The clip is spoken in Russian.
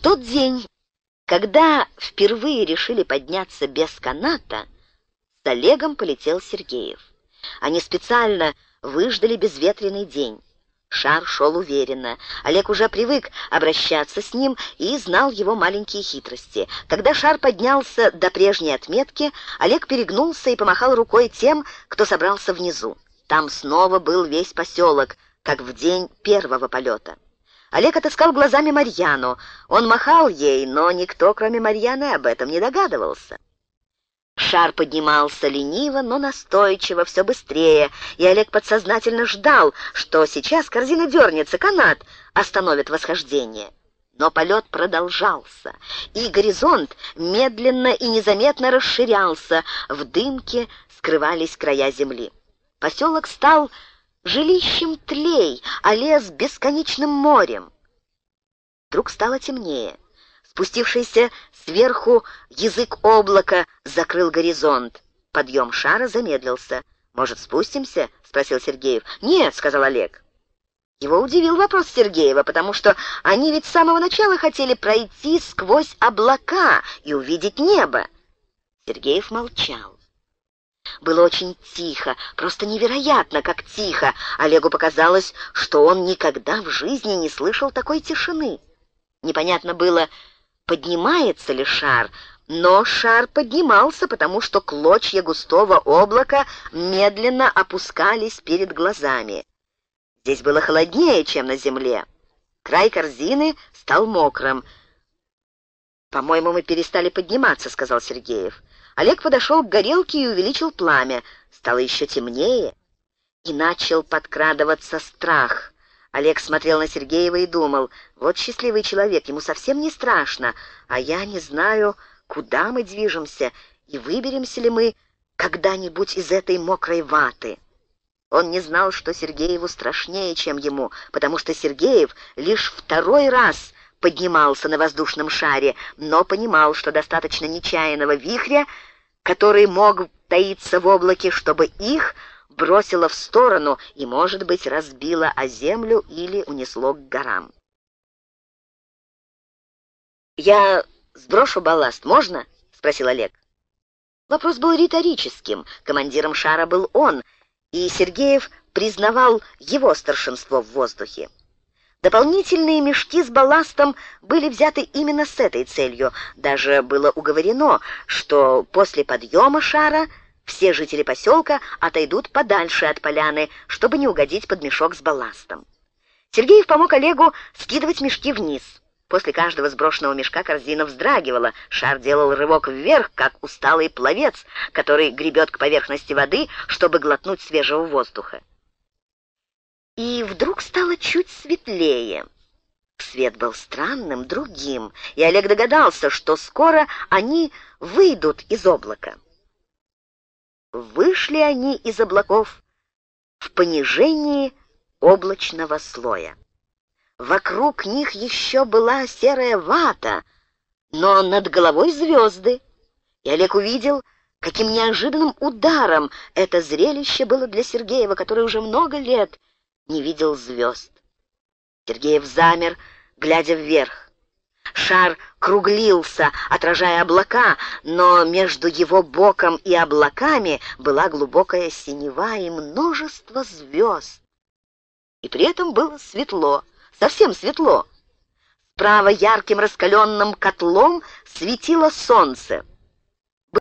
тот день, когда впервые решили подняться без каната, с Олегом полетел Сергеев. Они специально выждали безветренный день. Шар шел уверенно. Олег уже привык обращаться с ним и знал его маленькие хитрости. Когда шар поднялся до прежней отметки, Олег перегнулся и помахал рукой тем, кто собрался внизу. Там снова был весь поселок, как в день первого полета. Олег отыскал глазами Марьяну. Он махал ей, но никто, кроме Марьяны, об этом не догадывался. Шар поднимался лениво, но настойчиво, все быстрее, и Олег подсознательно ждал, что сейчас корзина дернется, канат остановит восхождение. Но полет продолжался, и горизонт медленно и незаметно расширялся, в дымке скрывались края земли. Поселок стал жилищем тлей, а лес — бесконечным морем. Вдруг стало темнее. Спустившийся сверху язык облака закрыл горизонт. Подъем шара замедлился. «Может, спустимся?» — спросил Сергеев. «Нет», — сказал Олег. Его удивил вопрос Сергеева, потому что они ведь с самого начала хотели пройти сквозь облака и увидеть небо. Сергеев молчал. Было очень тихо, просто невероятно, как тихо. Олегу показалось, что он никогда в жизни не слышал такой тишины. Непонятно было, поднимается ли шар, но шар поднимался, потому что клочья густого облака медленно опускались перед глазами. Здесь было холоднее, чем на земле. Край корзины стал мокрым. «По-моему, мы перестали подниматься», — сказал Сергеев. Олег подошел к горелке и увеличил пламя. Стало еще темнее, и начал подкрадываться страх. Олег смотрел на Сергеева и думал, вот счастливый человек, ему совсем не страшно, а я не знаю, куда мы движемся и выберемся ли мы когда-нибудь из этой мокрой ваты. Он не знал, что Сергееву страшнее, чем ему, потому что Сергеев лишь второй раз поднимался на воздушном шаре, но понимал, что достаточно нечаянного вихря, который мог таиться в облаке, чтобы их бросило в сторону и, может быть, разбило о землю или унесло к горам. «Я сброшу балласт, можно?» — спросил Олег. Вопрос был риторическим, командиром шара был он, и Сергеев признавал его старшинство в воздухе. Дополнительные мешки с балластом были взяты именно с этой целью. Даже было уговорено, что после подъема шара все жители поселка отойдут подальше от поляны, чтобы не угодить под мешок с балластом. Сергеев помог Олегу скидывать мешки вниз. После каждого сброшенного мешка корзина вздрагивала. Шар делал рывок вверх, как усталый пловец, который гребет к поверхности воды, чтобы глотнуть свежего воздуха и вдруг стало чуть светлее. Свет был странным, другим, и Олег догадался, что скоро они выйдут из облака. Вышли они из облаков в понижении облачного слоя. Вокруг них еще была серая вата, но над головой звезды. И Олег увидел, каким неожиданным ударом это зрелище было для Сергеева, который уже много лет не видел звезд. Сергеев замер, глядя вверх. Шар круглился, отражая облака, но между его боком и облаками была глубокая синева и множество звезд. И при этом было светло, совсем светло. Справа ярким раскаленным котлом светило солнце.